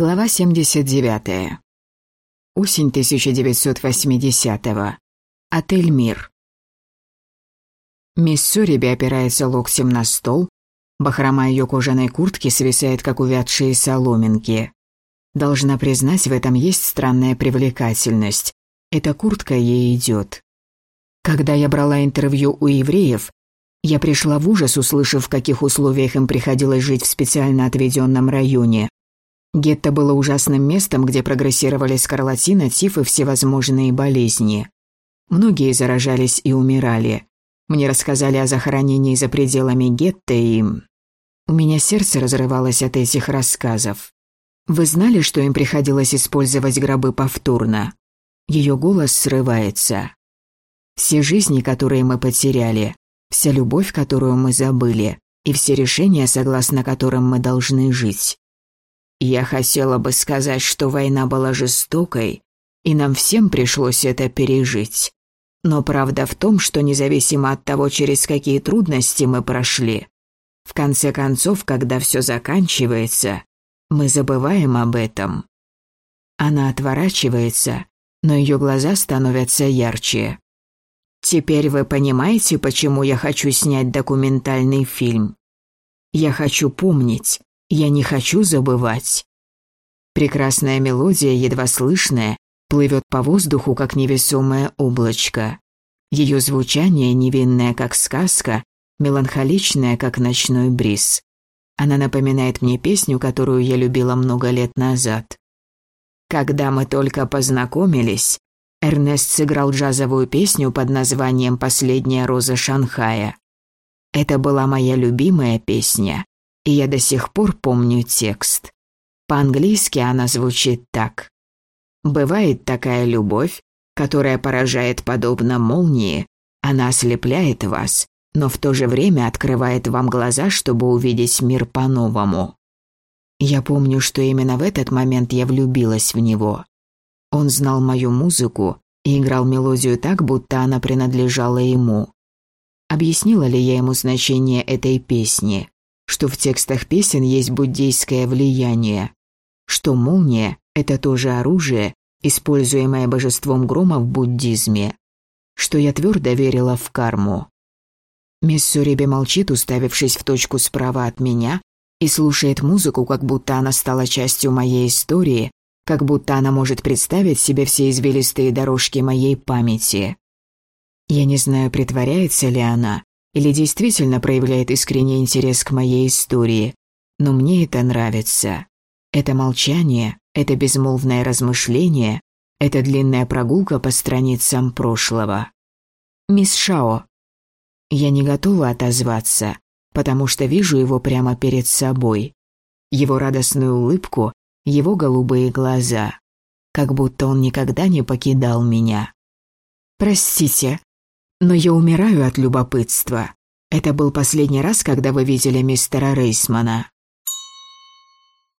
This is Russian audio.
Глава 79. Осень 1980-го. Отель «Мир». Мисс Сориби опирается локтем на стол. Бахрома ее кожаной куртки свисает, как увядшие соломинки. Должна признать, в этом есть странная привлекательность. Эта куртка ей идет. Когда я брала интервью у евреев, я пришла в ужас, услышав, в каких условиях им приходилось жить в специально отведенном районе. Гетто было ужасным местом, где прогрессировали скарлатина, тиф и всевозможные болезни. Многие заражались и умирали. Мне рассказали о захоронении за пределами гетто, и... У меня сердце разрывалось от этих рассказов. Вы знали, что им приходилось использовать гробы повторно? Ее голос срывается. Все жизни, которые мы потеряли, вся любовь, которую мы забыли, и все решения, согласно которым мы должны жить. Я хотела бы сказать, что война была жестокой, и нам всем пришлось это пережить. Но правда в том, что независимо от того, через какие трудности мы прошли, в конце концов, когда все заканчивается, мы забываем об этом. Она отворачивается, но ее глаза становятся ярче. Теперь вы понимаете, почему я хочу снять документальный фильм? Я хочу помнить, я не хочу забывать. Прекрасная мелодия, едва слышная, плывет по воздуху, как невесомое облачко. Ее звучание невинное, как сказка, меланхоличное, как ночной бриз. Она напоминает мне песню, которую я любила много лет назад. Когда мы только познакомились, Эрнест сыграл джазовую песню под названием «Последняя роза Шанхая». Это была моя любимая песня, и я до сих пор помню текст. По-английски она звучит так. «Бывает такая любовь, которая поражает подобно молнии, она ослепляет вас, но в то же время открывает вам глаза, чтобы увидеть мир по-новому». Я помню, что именно в этот момент я влюбилась в него. Он знал мою музыку и играл мелодию так, будто она принадлежала ему. Объяснила ли я ему значение этой песни? Что в текстах песен есть буддийское влияние, что молния – это тоже оружие, используемое божеством грома в буддизме, что я твердо верила в карму. Мисс Суриби молчит, уставившись в точку справа от меня, и слушает музыку, как будто она стала частью моей истории, как будто она может представить себе все извилистые дорожки моей памяти. Я не знаю, притворяется ли она, или действительно проявляет искренний интерес к моей истории, но мне это нравится. Это молчание, это безмолвное размышление, это длинная прогулка по страницам прошлого. Мисс Шао. Я не готова отозваться, потому что вижу его прямо перед собой. Его радостную улыбку, его голубые глаза. Как будто он никогда не покидал меня. Простите, но я умираю от любопытства. Это был последний раз, когда вы видели мистера Рейсмана.